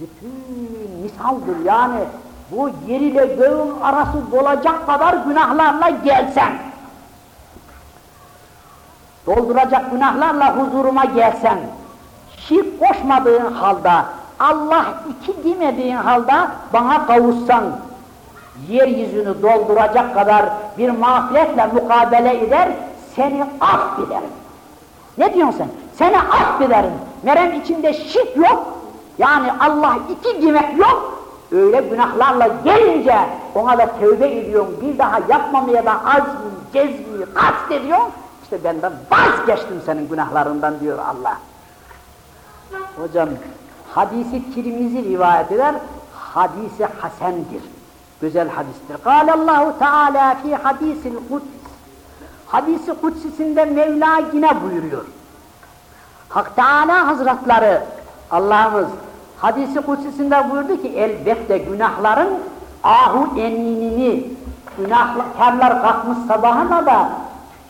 Bütün misaldır yani bu yer ile göğün arası dolacak kadar günahlarla gelsen, dolduracak günahlarla huzuruma gelsen, şirk koşmadığın halde, Allah iki demediğin halde bana kavuşsan, yeryüzünü dolduracak kadar bir mağfiretle mukabele eder, seni affederim. Ne diyorsun sen? Seni affederim. Merem içinde şirk yok, yani Allah iki demek yok, öyle günahlarla gelince ona da tövbe ediyorsun, bir daha yapmamaya da azmi, cezmi, kast ediyorsun, işte benden vazgeçtim senin günahlarından diyor Allah. Hocam, hadisi Tirmizi rivayet eder, hadisi hasendir. Güzel hadistir. Allahu Teala fi hadisil kuds. Hadisi kudsisinde Mevla yine buyuruyor. Hak Teala Hazretleri Allah'ımız hadisi kutsisinde buyurdu ki elbette günahların ahu eninini günahkarlar kalkmış sabahına da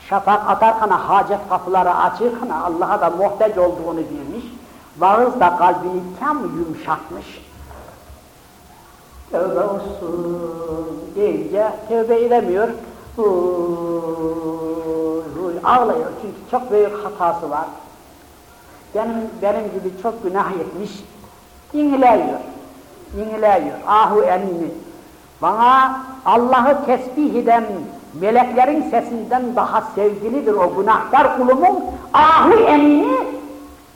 şafak atarken hacet kapıları açırken Allah'a da muhtaç olduğunu bilmiş. Vağız da kalbini tam yumuşatmış. Tövbe olsun deyince tövbe edemiyor. Huy, ağlıyor çünkü çok büyük hatası var. Benim, benim gibi çok günah etmiş. İnliyor, inliyor. Ahu elini. Bana Allah'ı tesbih eden meleklerin sesinden daha sevgilidir o günahkar kulumun ahu emini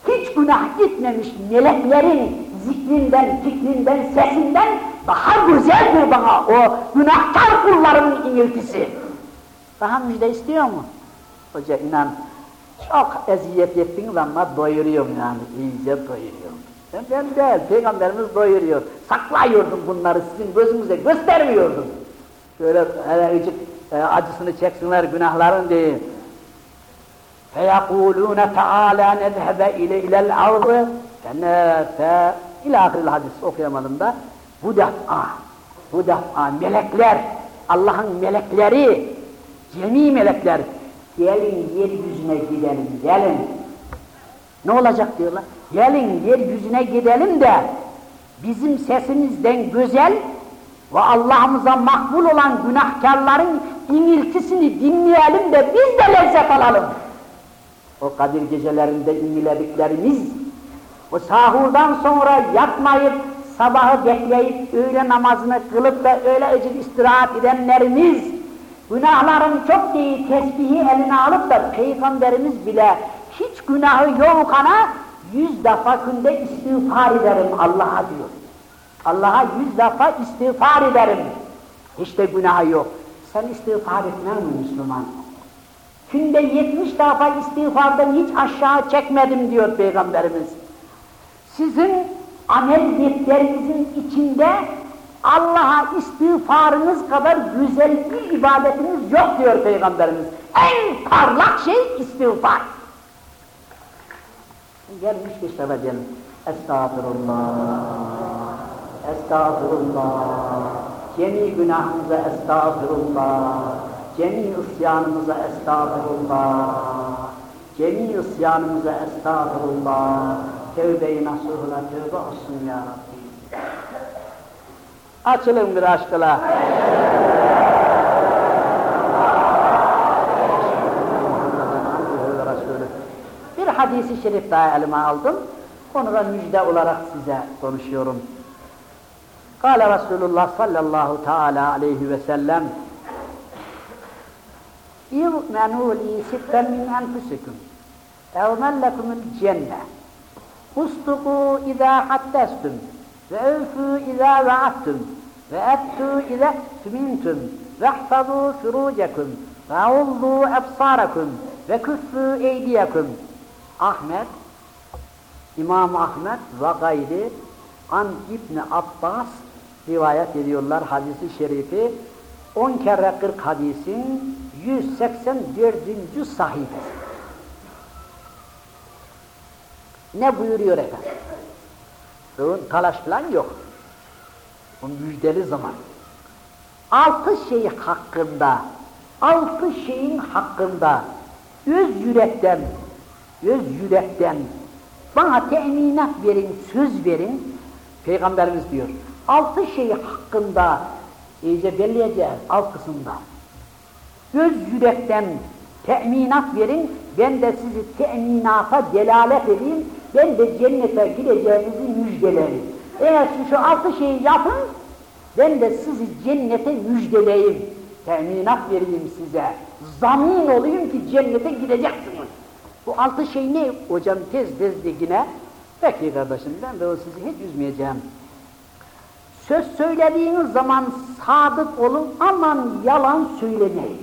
hiç günah gitmemiş meleklerin zikrinden, fikrinden, sesinden daha güzeldir bana o günahkar kulların iniltisi. Daha müjde istiyor mu? Hoca inan çok eziyet ettin ama doyuruyorum yani, iyice doyuruyorum. Ben, ben değil, Peygamberimiz doyuruyor. Saklıyordum bunları sizin gözünüze, göstermiyordum. Şöyle hele ıcık e, acısını çeksinler günahların diye. فَيَقُولُونَ تَعَالَى نَذْهَبَ اِلَى الْاَرْضِ فَنَافَ İlâ ahiril hadis okuyamadım da. Bu defa, bu defa melekler, Allah'ın melekleri, cemi melekler, gelin yeryüzüne gidelim, gelin. ne olacak diyorlar? Gelin yeryüzüne gidelim de bizim sesimizden güzel ve Allah'ımıza makbul olan günahkarların iniltisini dinleyelim de biz de lezzet alalım. O Kadir gecelerinde inlediklerimiz, o sahurdan sonra yatmayıp sabahı bekleyip öğle namazını kılıp da öyle öcük istirahat edenlerimiz, günahların çok değil tesbihi eline alıp da Peygamberimiz bile hiç günahı yok ana yüz defa günde istiğfar ederim Allah'a diyor. Allah'a yüz defa istiğfar ederim. Hiç de günahı yok. Sen istiğfar etmez mi Müslüman? Günde yetmiş defa istiğfardan hiç aşağı çekmedim diyor Peygamberimiz. Sizin amel defterinizin içinde Allah'a istiğfarınız kadar güzel bir ibadetiniz yok diyor Peygamberimiz. En parlak şey istiğfar. Gelmiş işte canım. Estağfurullah. Estağfurullah. Cemi günahımıza estağfurullah. Cemi isyanımıza estağfurullah. Cemi isyanımıza estağfurullah. Tevbe-i nasuhla tövbe olsun ya Rabbi. Açılın bir aşkla. Bir hadisi şerif daha elime aldım. Onu da müjde olarak size konuşuyorum. Kale Resulullah sallallahu teala aleyhi ve sellem İ'menû li sitten min enfusikum evmen lekumul cenne Ustuku izâ haddestum ve evfû izâ vaattum ve ettû izâ tümintum ve ihfazû furucekum ve Ahmet İmam Ahmet ve gayri an İbni Abbas rivayet ediyorlar hadisi şerifi 10 kere 40 hadisin 184. sahifesi. Ne buyuruyor efendim? Bunun talaş falan yok. Bu müjdeli zaman. Altı şey hakkında, altı şeyin hakkında öz yürekten, öz yürekten bana teminat verin, söz verin. Peygamberimiz diyor, altı şey hakkında iyice belleyeceğiz alt kısımda. Göz yürekten teminat verin, ben de sizi teminata delalet edeyim, ben de cennete gideceğinizi müjdeleyim. Eğer siz şu altı şeyi yapın, ben de sizi cennete müjdeleyim, teminat vereyim size. Zamin olayım ki cennete gideceksiniz. Bu altı şey ne? Hocam tez tez yine. Peki kardeşim ben de sizi hiç üzmeyeceğim. Söz söylediğiniz zaman sadık olun aman yalan söylemeyin.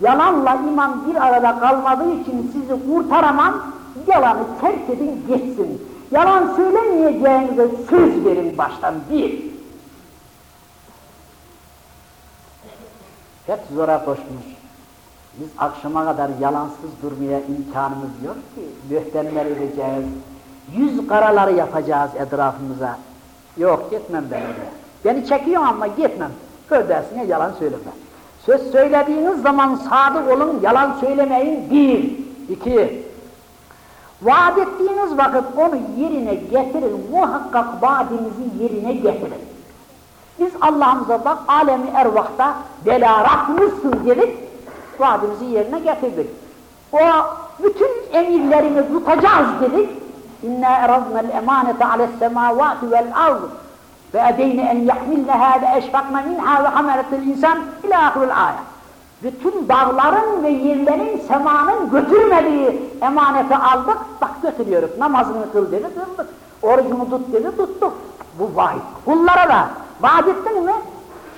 Yalanla iman bir arada kalmadığı için sizi kurtaramam, yalanı terk edin geçsin. Yalan söylemeyeceğinize söz verin baştan bir. Hep zora koşmuş. Biz akşama kadar yalansız durmaya imkanımız yok ki. Mühtemler edeceğiz. Yüz karaları yapacağız etrafımıza. Yok gitmem ben öyle. Beni çekiyor ama gitmem. Kördesine yalan söyleme. Söz söylediğiniz zaman sadık olun, yalan söylemeyin. Bir, iki. Vaat ettiğiniz vakit onu yerine getirin, muhakkak vaadinizi yerine getirin. Biz Allah'ımıza bak, alemi ervahta bela rahmısın dedik, vaadimizi yerine getirdik. O bütün emirlerini tutacağız dedik. İnna eradna'l emanete ale's semavati vel ard ve edeyne en yahmilneha ve eşfakna minha ve hameletel insan ila ahiril ayet. Bütün dağların ve yerlerin semanın götürmediği emaneti aldık, bak götürüyoruz. Namazını kıl dedi, kıldık. Orucunu tut dedi, tuttuk. Bu vahiy. Kullara da vaat ettin mi?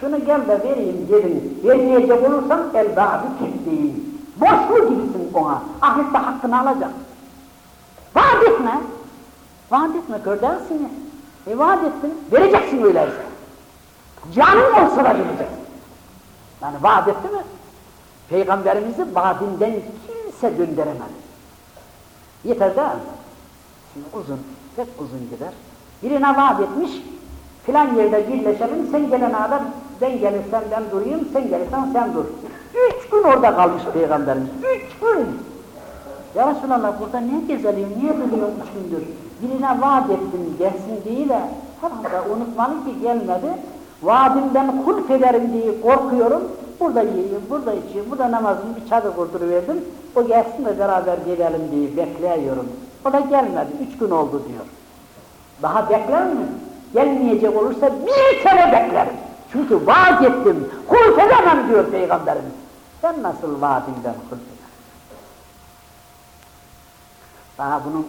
Şunu gel de vereyim dedim. Vermeyecek olursan el vaadi keseyim. Boşlu gibisin ona. Ahirette hakkını alacak. Vaat etme. Vaat etme, kördensin E vaat ettin, vereceksin öyleyse. Canın olsa da vereceksin. Yani vaat etti mi? Peygamberimizi vaadinden kimse döndüremez. Yeter değil mi? Şimdi uzun, pek uzun gider. Birine vaat etmiş, filan yerde birleşelim, sen gelene kadar ben gelirsem ben durayım, sen gelirsen sen dur. Üç gün orada kalmış Peygamberimiz, üç gün! Ya Resulallah burada niye gezelim, niye duruyor üç gündür? Birine vaat ettim gelsin diye de herhalde unutmalı ki gelmedi. Vaadimden hulk ederim diye korkuyorum. Burada yiyeyim, burada içeyim, burada namazımı bir çadır kurduruverdim. O gelsin de beraber gidelim diye bekliyorum. O da gelmedi, üç gün oldu diyor. Daha bekler mi? Gelmeyecek olursa bir sene beklerim. Çünkü vaat ettim, hulk edemem diyor Peygamberimiz. Sen nasıl vaadinden hulk Daha bunun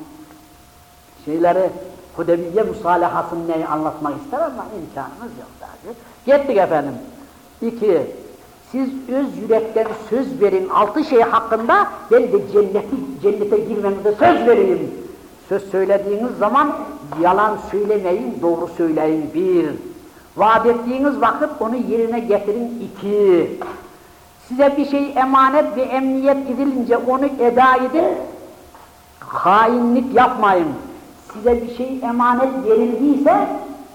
şeyleri Hudebiye musalahasını neyi anlatmak ister ama imkanımız yok daha. Gittik efendim. İki, siz öz yürekten söz verin altı şey hakkında ben de cenneti, cennete girmenize söz vereyim. Söz söylediğiniz zaman yalan söylemeyin, doğru söyleyin bir. Vaat ettiğiniz vakit onu yerine getirin iki. Size bir şey emanet ve emniyet edilince onu eda edin, hainlik yapmayın. Size bir şey emanet verildiyse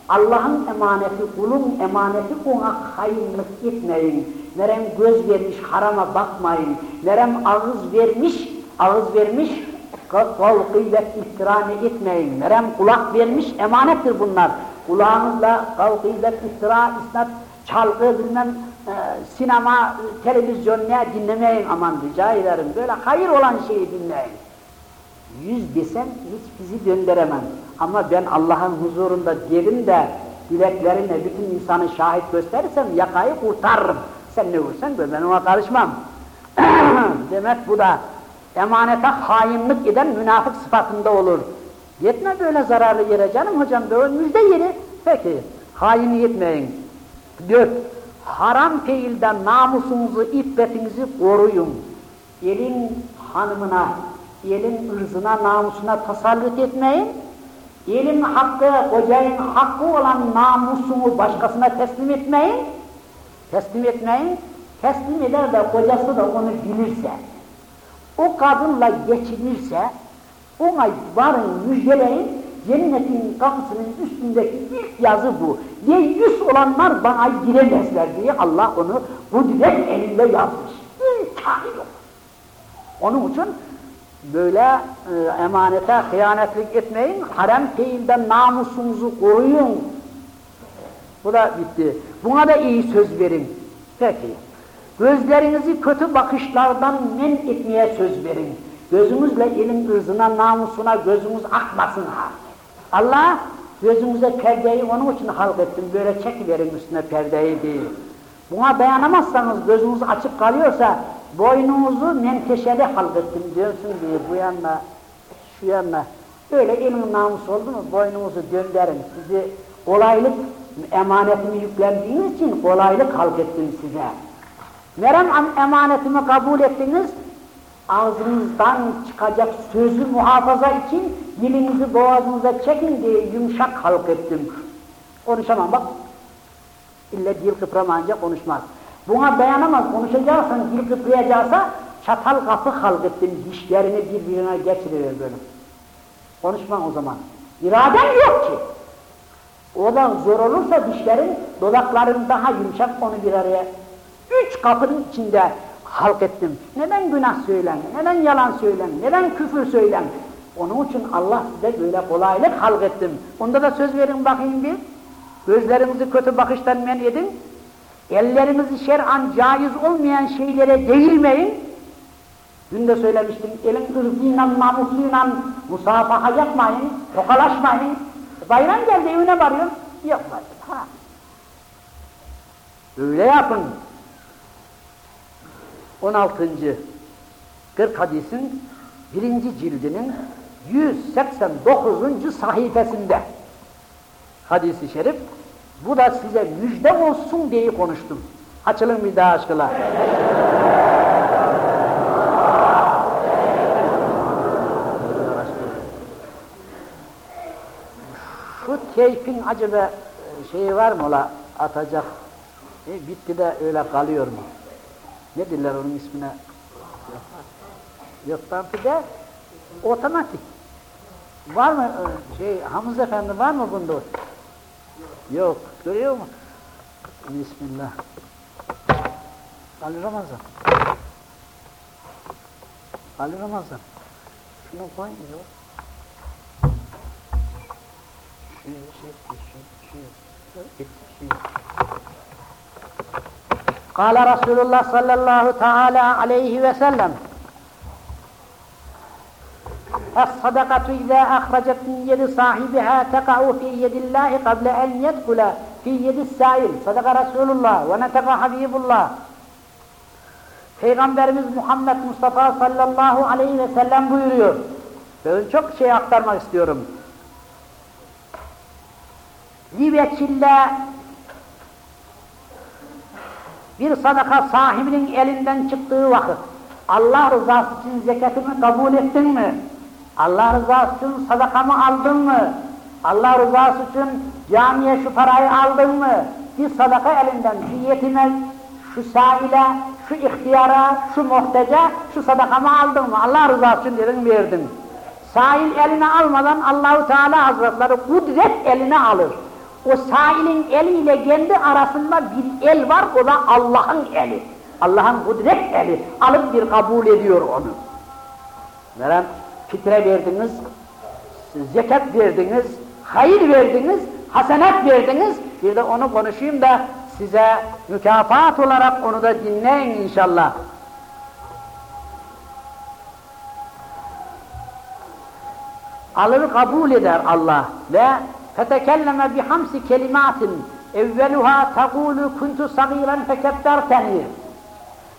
Allah'ın emaneti, kulun emaneti ona hainlik etmeyin. Nerem göz vermiş harama bakmayın. Nerem ağız vermiş, ağız vermiş kavl gıybet iftirane etmeyin. Nerem kulak vermiş emanettir bunlar. Kulağınızla kavl gıybet iftira, isnat, çalgı bilmem e, sinema, televizyon ne dinlemeyin aman rica ederim. Böyle hayır olan şeyi dinleyin. Yüz desem hiç bizi döndüremem. Ama ben Allah'ın huzurunda derim de dileklerimle bütün insanı şahit gösterirsem yakayı kurtarırım. Sen ne vursan ben ona karışmam. Demek bu da emanete hainlik eden münafık sıfatında olur. Yetme böyle zararlı yere canım hocam böyle müjde yeri. Peki haini yetmeyin. Dört, haram fiilden namusunuzu, iffetinizi koruyun. Elin hanımına, elin ırzına, namusuna tasallut etmeyin. Elin hakkı, kocanın hakkı olan namusunu başkasına teslim etmeyin. Teslim etmeyin. Teslim eder de kocası da onu bilirse, o kadınla geçinirse, ona varın müjdeleyin, cennetin kapısının üstündeki ilk yazı bu. Deyyus olanlar bana giremezler diye Allah onu kudret elinde yazmış. İmkanı yok. Onun için böyle e, emanete hıyanetlik etmeyin, harem teyinde namusunuzu koruyun. Bu da bitti. Buna da iyi söz verin. Peki. Gözlerinizi kötü bakışlardan men etmeye söz verin. Gözünüzle elin ırzına, namusuna gözünüz akmasın ha. Allah gözünüze perdeyi onun için halk ettim. Böyle çekiverin üstüne perdeyi değil. Buna dayanamazsanız gözünüz açık kalıyorsa boynunuzu menteşeli halk ettim diyorsun diye bu yanına, şu yanına. Böyle elin namus oldu mu boynunuzu döndürün. Sizi kolaylık emanetimi yüklendiğiniz için kolaylık halk ettim size. Merem emanetimi kabul ettiniz, ağzınızdan çıkacak sözü muhafaza için dilinizi boğazınıza çekin diye yumuşak halk ettim. Konuşamam bak. İlle dil kıpramayınca konuşmaz. Buna dayanamaz, konuşacaksan, dil kıprayacaksa çatal kapı halk ettim, dişlerini birbirine geçiriyor böyle. Konuşma o zaman. İraden yok ki. O da zor olursa dişlerin, dodakların daha yumuşak onu bir araya. Üç kapının içinde halk ettim. Neden günah söylen, neden yalan söylen, neden küfür söylen? Onun için Allah size böyle kolaylık halk ettim. Onda da söz verin bakayım bir. Gözlerinizi kötü bakıştan men edin. Ellerinizi şer'an caiz olmayan şeylere değilmeyin. Dün de söylemiştim, elin ırzıyla, namusuyla musafaha yapmayın, tokalaşmayın. Bayram geldi evine varıyor, yok ha. Öyle yapın. 16. 40 hadisin birinci cildinin 189. sayfasında hadisi şerif bu da size müjde olsun diye konuştum. Açılın bir daha aşkına. Şu keyfin acaba şeyi var mı ola atacak? E, bitti de öyle kalıyor mu? Ne diller onun ismine? Yok dampide otomatik. Var mı şey Hamız Efendi var mı bunda? Yok. Görüyor musun? Bismillah. Ali Ramazan. Ali Ramazan. Şunu koyun ya. Şu, şu, şu, şu, şu, şu, şu. Kale Resulullah sallallahu teala aleyhi ve sellem Es-sadakatu izâ ahracet min yedi sahibiha teka'u fi yedillâhi kable en yedkule fi yedi sâil. Sadaka Resulullah ve neteka Habibullah. Peygamberimiz Muhammed Mustafa sallallahu aleyhi ve sellem buyuruyor. Ben çok şey aktarmak istiyorum. Liveçille bir sadaka sahibinin elinden çıktığı vakit Allah rızası için zekatımı kabul ettin mi? Allah rızası için sadakamı aldın mı? Allah rızası için camiye şu parayı aldın mı? Bir sadaka elinden şu yetime, şu saile, şu ihtiyara, şu muhtaca, şu sadakamı aldın mı? Allah rızası için dedin verdin. Sahil eline almadan Allahu Teala Hazretleri kudret eline alır. O sahilin eliyle kendi arasında bir el var, o da Allah'ın eli. Allah'ın kudret eli. Alıp bir kabul ediyor onu. Neren? Fitre verdiniz, zekat verdiniz, hayır verdiniz, hasenat verdiniz. Bir de onu konuşayım da size mükafat olarak onu da dinleyin inşallah. Alır kabul eder Allah ve sagiren fekebberteni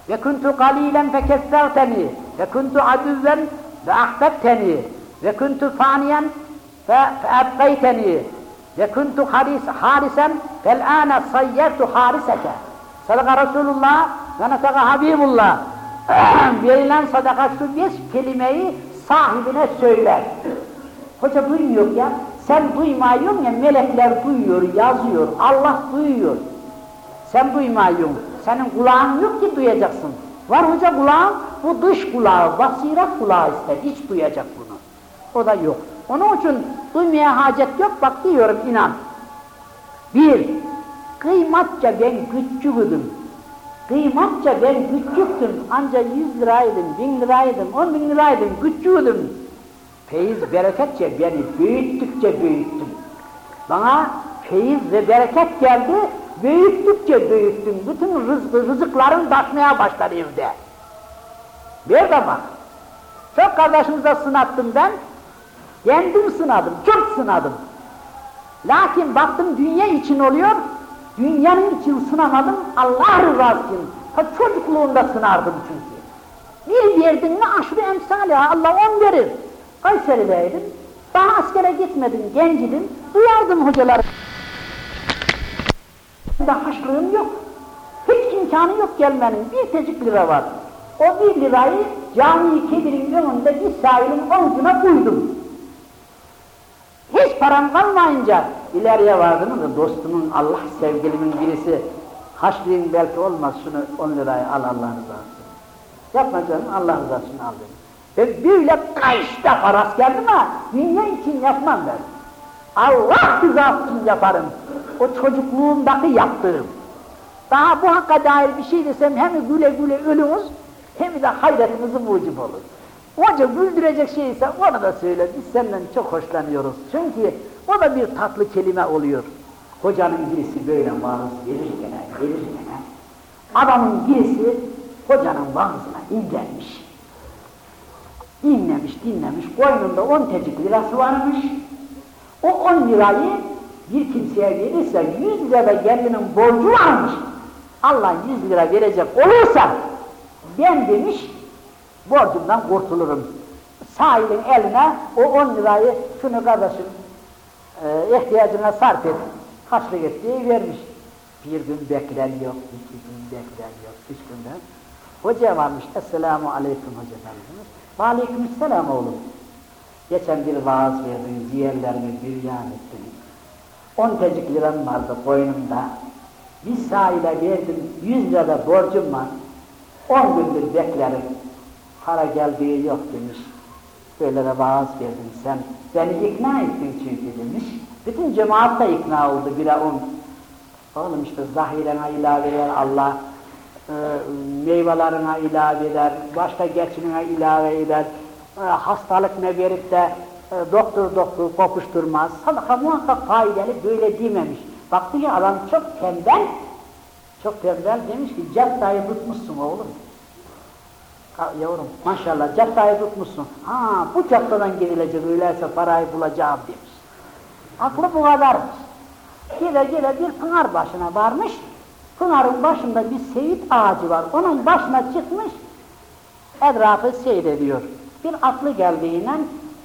ve kuntu kalilen fekesserteni ve kuntu adüven ve ahbebteni ve kuntu faniyen feebbeyteni ve kuntu haris, harisen fel âne sayyertu hariseke sadaka Resulullah ve nesaka Habibullah verilen sadaka şu beş kelimeyi sahibine söyler. Hoca duymuyor ya sen duymuyorsun ya melekler duyuyor yazıyor Allah duyuyor sen duymuyorsun senin kulağın yok ki duyacaksın var hoca kulağın bu dış kulağı, basiret kulağı ister, hiç duyacak bunu. O da yok. Onun için duymaya hacet yok, bak diyorum inan. Bir, kıymatça ben küçüğüdüm. Kıymatça ben küçüktüm, anca yüz liraydım, bin liraydım, on bin liraydım, küçüğüdüm. Feyiz bereketçe beni büyüttükçe büyüttüm. Bana feyiz ve bereket geldi, büyüttükçe büyüttüm. Bütün rızkı, rızıkların taşmaya başladı evde. Bir bak, çok kardeşimize sınattım ben, kendim sınadım, çok sınadım. Lakin baktım dünya için oluyor, dünyanın için sınamadım, Allah rızası için. Ha çocukluğunda sınardım çünkü. Bir verdin mi aşırı emsali, Allah on verir. Kayseri'deydim, daha askere gitmedim, gencidim, duyardım hocaları. Da haşlığım yok. Hiç imkanı yok gelmenin, bir tecik lira var. O bir lirayı cami kedirin önünde bir sahilin omzuna koydum. Hiç param kalmayınca ileriye vardım da dostumun Allah sevgilimin birisi haşlığın belki olmaz şunu 10 lirayı al Allah rızası. Yapma canım Allah rızasını al. Ben böyle kaç defa rast geldim ha dünya için yapmam ben. Allah rızası için yaparım. O çocukluğumdaki yaptığım. Daha bu hakka dair bir şey desem hem güle güle ölümüz hem de hayretimizin mucib olur. Hoca güldürecek şey ise onu da söyle. Biz senden çok hoşlanıyoruz. Çünkü o da bir tatlı kelime oluyor. Hocanın birisi böyle vaaz verirken, verirken adamın birisi hocanın vaazına inlenmiş. Dinlemiş, dinlemiş. Koynunda on tecik lirası varmış. O on lirayı bir kimseye verirse yüz lira gelinin borcu varmış. Allah yüz lira verecek olursa ben demiş borcumdan kurtulurum. Sahibin eline o on lirayı şunu kardeşim e, ihtiyacına sarf et, haçlık et diye vermiş. Bir gün bekler yok, iki gün bekler yok, üç günden. Hoca varmış, Esselamu Aleyküm Hoca Efendimiz. Aleyküm Selam oğlum. Geçen bir vaaz verdin, ciğerlerimi büryan ettin. On tecik liram vardı boynumda. Bir sahile verdim, yüz lira borcum var. On gündür beklerim. Para geldiği yok demiş. Böyle de vaaz verdin sen. Beni ikna ettin çünkü demiş. Bütün cemaat da ikna oldu bire on. Oğlum işte zahirene ilave eder Allah, e, meyvelerine ilave eder, başka geçimine ilave eder, e, hastalık ne verip de e, doktor doktor kopuşturmaz. Sadaka muhakkak faydalı böyle dememiş. Baktı ki adam çok tembel, çok tembel demiş ki caddayı tutmuşsun oğlum. Yavrum maşallah caddayı tutmuşsun. Ha bu caddadan gidilecek öyleyse parayı bulacağım demiş. Aklı bu kadarmış. Gele gele bir pınar başına varmış. Pınarın başında bir seyit ağacı var. Onun başına çıkmış. Etrafı seyrediyor. Bir atlı geldiğiyle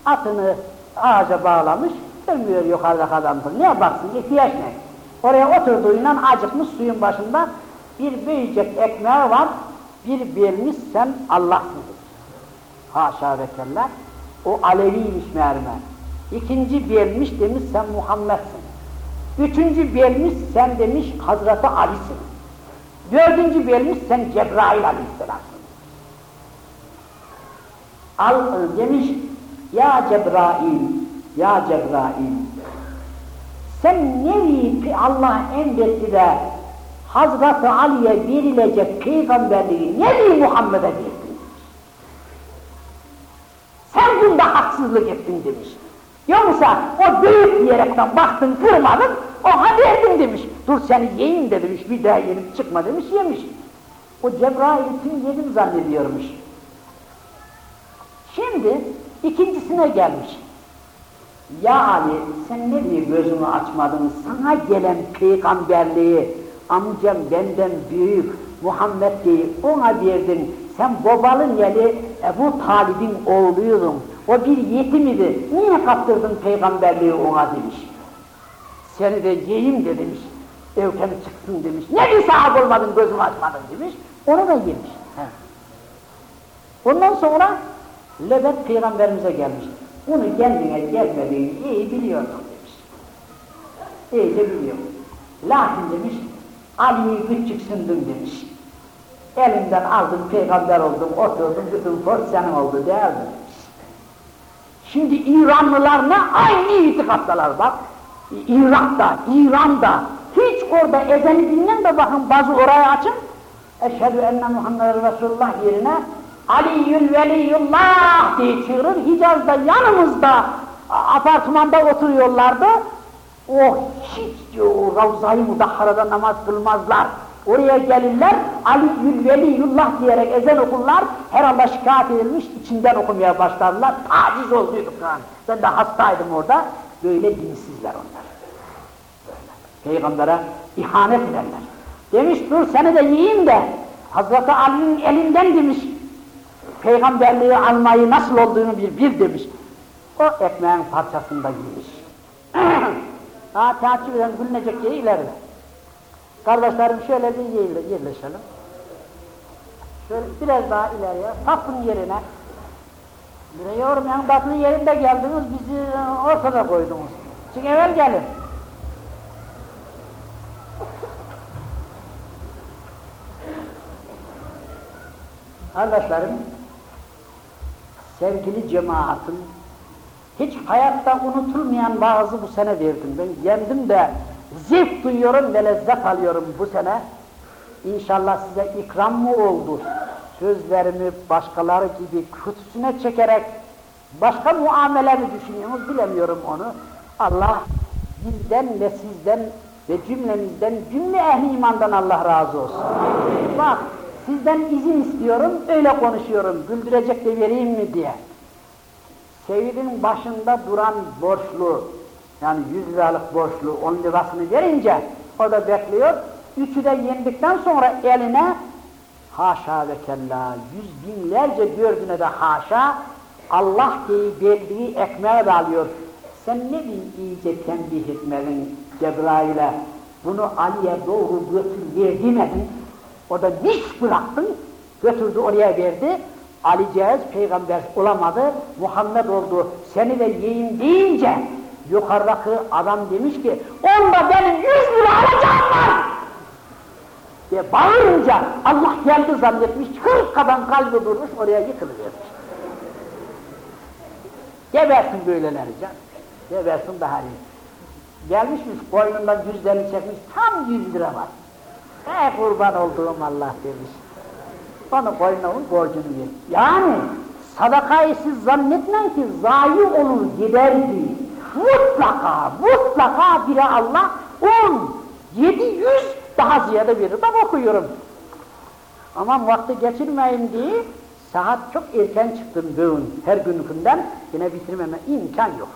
atını ağaca bağlamış. Görmüyor yukarıda adamdır. Ne baksın ihtiyaç ne? Oraya oturduğuyla acıkmış suyun başında bir büyüyecek ekmeği var. Bir vermiş sen Allah'sın. Haşa ve kella. O Aleviymiş mermer. İkinci vermiş demiş sen Muhammed'sin. Üçüncü vermiş sen demiş Hazreti Ali'sin. Dördüncü vermiş sen Cebrail Aleyhisselam'sın. Al demiş ya Cebrail, ya Cebrail sen neyi Allah emretti de Hazreti Ali'ye verilecek peygamberliği neyi Muhammed'e verdin? Sen bunda haksızlık ettin demiş. Yoksa o büyük diyerekten baktın kırmadın, oha verdin demiş. Dur seni yiyeyim de demiş, bir daha yenip çıkma demiş, yemiş. O Cebrail'i tüm yedim zannediyormuş. Şimdi ikincisine gelmiş. Ya Ali sen ne diye gözünü açmadın? Sana gelen peygamberliği amcam benden büyük Muhammed diye ona verdin. Sen babalın yeli Ebu Talib'in oğluydun. O bir yetim idi. Niye kaptırdın peygamberliği ona demiş. Seni de yiyeyim de demiş. Evken çıksın demiş. Ne bir sahip olmadın gözümü açmadın demiş. Onu da yemiş. He. Ondan sonra Lebet peygamberimize gelmiş. Bunu kendine gelmediğini iyi biliyordum demiş. İyice biliyorum. Lakin demiş, Ali'yi küçüksündüm demiş. Elimden aldım, peygamber oldum, oturdum, bütün forç senin oldu demiş. Şimdi İranlılar ne? Aynı itikattalar bak. Irak'ta, İran'da, hiç orada ezeni dinlen de bakın bazı orayı açın. Eşhedü enne Muhammed Resulullah yerine Aliyyül Veliyullah diye çığırır. Hicaz'da yanımızda apartmanda oturuyorlardı. O hiç o Ravza-i Mudahhara'da namaz kılmazlar. Oraya gelirler, Aliyyül Veliyullah diyerek ezan okurlar, herhalde şikayet edilmiş, içinden okumaya başlarlar, taciz olduyduk yani. Ben de hastaydım orada, böyle dinsizler onlar. Peygamber'e ihanet ederler. Demiş dur seni de yiyeyim de, Hazreti Ali'nin elinden demiş, peygamberliği almayı nasıl olduğunu bir bil demiş. O ekmeğin parçasını da yemiş. Daha takip eden gülünecek yeri ileride. Kardeşlerim şöyle bir yerle, yerleşelim. Şöyle biraz daha ileriye, safın yerine. Bir yormayan tatlı yerinde geldiniz, bizi ortada koydunuz. Çık evvel gelin. Kardeşlerim, sevgili cemaatim, hiç hayatta unutulmayan vaazı bu sene verdim. Ben kendim de zevk duyuyorum ve lezzet alıyorum bu sene. İnşallah size ikram mı oldu? Sözlerimi başkaları gibi kötüsüne çekerek başka muamele mi düşünüyorsunuz bilemiyorum onu. Allah bizden ve sizden ve cümlemizden, cümle ehli imandan Allah razı olsun. Bak, sizden izin istiyorum, öyle konuşuyorum, güldürecek de vereyim mi diye. Seyyidin başında duran borçlu, yani 100 liralık borçlu 10 lirasını verince o da bekliyor. Üçü de yendikten sonra eline haşa ve kella yüz binlerce dördüne de haşa Allah diye verdiği ekmeği de alıyor. Sen ne bin iyice tembih etmedin Cebrail'e bunu Ali'ye doğru götür ver. O da niş bıraktın götürdü oraya verdi. Ali Cehez peygamber olamadı, Muhammed oldu. Seni de yiyin deyince yukarıdaki adam demiş ki onda benim yüz lira alacağım var diye bağırınca Allah geldi zannetmiş, kırk kadın kalbi durmuş oraya yıkılıvermiş. Gebersin böyleleri can, gebersin daha iyi. Gelmişmiş boynundan yüzlerini çekmiş, tam yüz lira var. Ey kurban olduğum Allah demiş. Onu koyunun borcunu ver. Yani sadakayı siz zannetmeyin ki zayi olur giderdi. Mutlaka, mutlaka bire Allah on, yedi yüz daha ziyade verir. Ben okuyorum. Ama vakti geçirmeyin diye saat çok erken çıktım bugün her gününden yine bitirmeme imkan yok.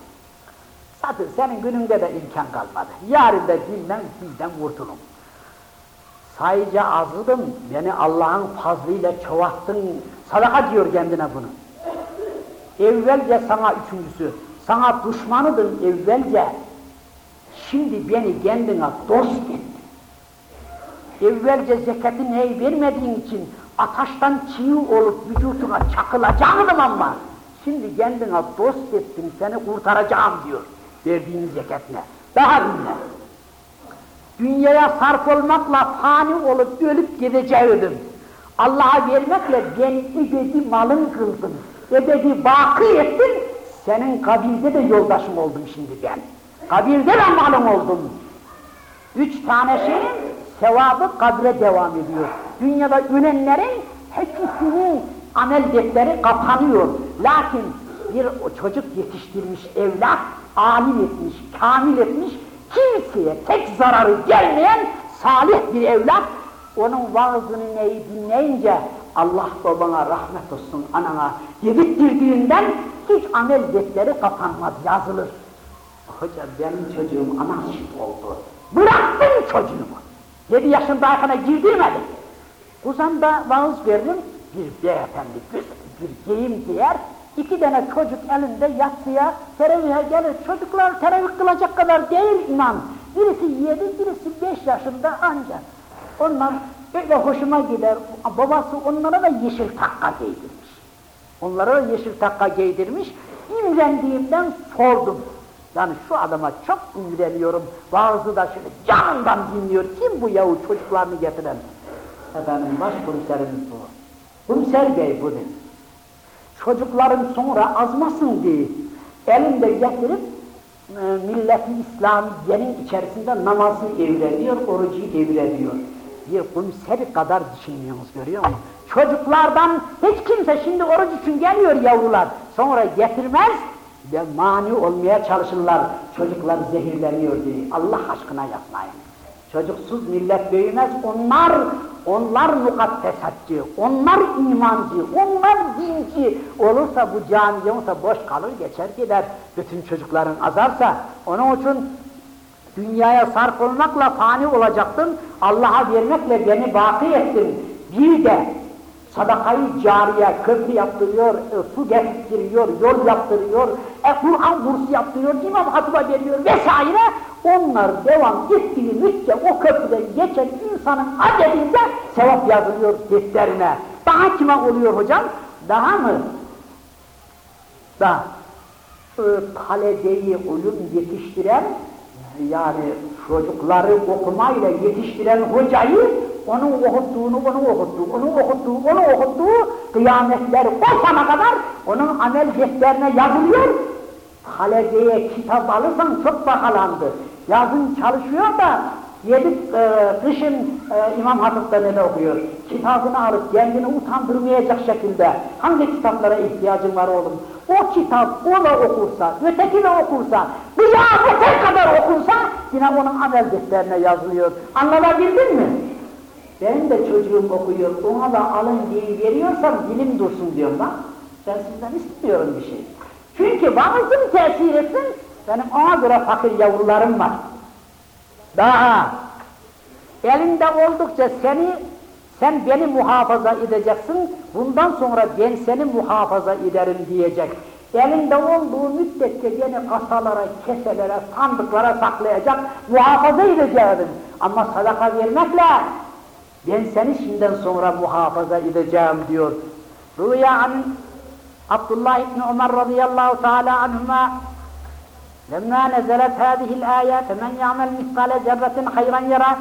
Zaten senin gününde de imkan kalmadı. Yarın da dilden dilden kurtulun. Sayıca azıdım, beni Allah'ın fazlıyla çoğalttın, sadaka diyor kendine bunu. Evvelce sana üçüncüsü, sana düşmanıdın evvelce, şimdi beni kendine dost ettin. Evvelce zekatı ney vermediğin için ataştan çiğ olup vücuduna çakılacaktım ama, şimdi kendine dost ettin, seni kurtaracağım diyor, verdiğin zekatine. Daha dinle dünyaya sarf olmakla fani olup ölüp gideceğim. Allah'a vermekle beni ebedi malın kıldın, ebedi bakı ettin, senin kabirde de yoldaşım oldum şimdi ben. Kabirde de malım oldum. Üç tane şeyin sevabı kabre devam ediyor. Dünyada ölenlerin hepsinin amel defteri kapanıyor. Lakin bir çocuk yetiştirmiş evlat, alim etmiş, kamil etmiş, kimseye tek zararı gelmeyen salih bir evlat, onun vaazını neyi dinleyince Allah babana rahmet olsun anana yedirttirdiğinden hiç amel defteri kapanmaz, yazılır. Hocam benim çocuğum anarşist oldu. Bıraktım çocuğumu. Yedi yaşındayken girdirmedim. Kuzan'da vaaz verdim, bir beyefendi, güzel bir geyim diyer, İki tane çocuk elinde yatsıya, teravihe gelir. Çocuklar teravih kılacak kadar değil inan. Birisi yedi, birisi beş yaşında ancak. Onlar böyle hoşuma gider. Babası onlara da yeşil takka giydirmiş. Onlara da yeşil takka giydirmiş. İmrendiğimden sordum. Yani şu adama çok imreniyorum. Bazı da şöyle canından dinliyor. Kim bu yahu çocuklarını getiren? Efendim başkomiserimiz bu. Komiser bey bu dedi çocukların sonra azmasın diye elinde getirip e, milleti İslamiye'nin içerisinde namazı evrediyor, orucu evrediyor. bir kumser kadar düşünmüyorsunuz görüyor musunuz? Çocuklardan hiç kimse şimdi oruç için geliyor yavrular. Sonra getirmez ve mani olmaya çalışırlar. Çocuklar zehirleniyor diye. Allah aşkına yapmayın. Çocuksuz millet büyümez. Onlar, onlar mukaddesatçı, onlar imancı, onlar dinci. Olursa bu cami yoksa boş kalır geçer gider. Bütün çocukların azarsa. Onun için dünyaya sarf olmakla fani olacaktın. Allah'a vermekle beni baki ettin. Bir de sadakayı cariye, köprü yaptırıyor, su getiriyor, yol yaptırıyor, e, Kur'an kursu yaptırıyor, imam hatiba veriyor vesaire. Onlar devam ettiği müddet o köprüden geçen insanın adedinde sevap yazılıyor defterine. Daha kime oluyor hocam? Daha mı? Daha. E, talebeyi ulum yetiştiren yani çocukları okumayla yetiştiren hocayı onun okuttuğunu, onu okuttuğu, onu okuttuğu, onu okuttuğu kıyametler o sana kadar onun amel defterine yazılıyor. Talebeye kitap alırsan çok bakalandı. Yazın çalışıyor da yedi e, kışın e, İmam Hatip'te ne okuyor? Kitabını alıp kendini utandırmayacak şekilde hangi kitaplara ihtiyacın var oğlum? O kitap o da okursa, öteki de okursa, kıyamete kadar okursa yine onun amel defterine yazılıyor. Anladabildin mi? Benim de çocuğum okuyor, ona da alın diye veriyorsam dilim dursun diyorum bak. Ben sizden istemiyorum bir şey. Çünkü vaazım tesir etsin, benim ona göre fakir yavrularım var. Daha elinde oldukça seni sen beni muhafaza edeceksin, bundan sonra ben seni muhafaza ederim diyecek. Elinde olduğu müddetçe beni kasalara, keselere, sandıklara saklayacak, muhafaza edeceğim. Ama sadaka vermekle ben seni şimdiden sonra muhafaza edeceğim diyor. Rüya an Abdullah İbni Ömer radıyallahu teala anhuma لما نزلت هذه الآية فمن يعمل مثقال ذرة خيرا يره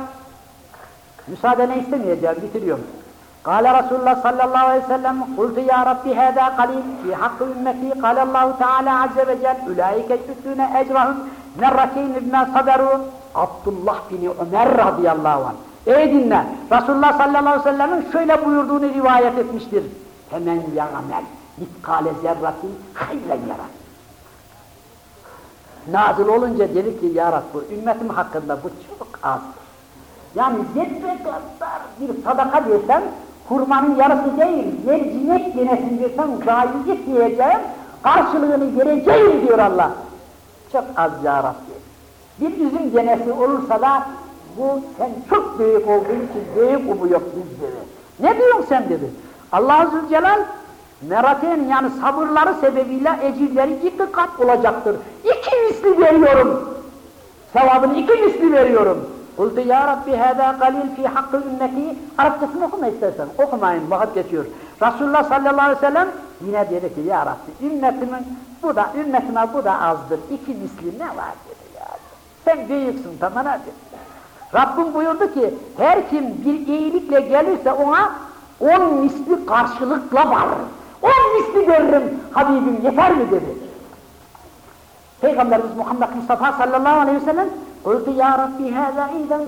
Müsaadeni istemeyeceğim, bitiriyorum. قال رسول الله صلى الله عليه وسلم قلت يا رب هذا قليل في حق أمتي قال الله تعالى عز وجل أولئك يؤتون أجرهم مرتين بما صبروا Abdullah bin Ömer radıyallahu anh. Ey dinle, Resulullah sallallahu aleyhi ve sellem'in şöyle buyurduğunu rivayet etmiştir. Hemen yağmel, mitkale zerratin hayren yara. Nazil olunca dedi ki ya Rabbi, ümmetim hakkında bu çok azdır. Yani zerre kadar bir sadaka versen, kurbanın yarısı değil, mercimek denesin versen, gayet diyeceğim, karşılığını vereceğim diyor Allah. Çok az ya Rabbi. Bir üzüm denesi olursa da, bu sen çok büyük olduğun için büyük umuyor bizleri. Ne diyorsun sen dedi. Allah Zülcelal, meraten yani sabırları sebebiyle ecirleri iki kat olacaktır. İki misli veriyorum. Sevabını iki misli veriyorum. Kultu ya Rabbi hâdâ galil fî hakkı ümmeti. Arapçasını okuma istersen. Okumayın, vakit geçiyor. Resulullah sallallahu aleyhi ve sellem yine dedi ki ya Rabbi ümmetimin bu da ümmetime bu da azdır. İki misli ne var dedi ya. Sen büyüksün tamam hadi. Rabbim buyurdu ki her kim bir iyilikle gelirse ona on misli karşılıkla var. On misli görürüm Habibim yeter mi dedi. Peygamberimiz Muhammed Mustafa sallallahu aleyhi ve sellem Kultu ya Rabbi hâzâ iyden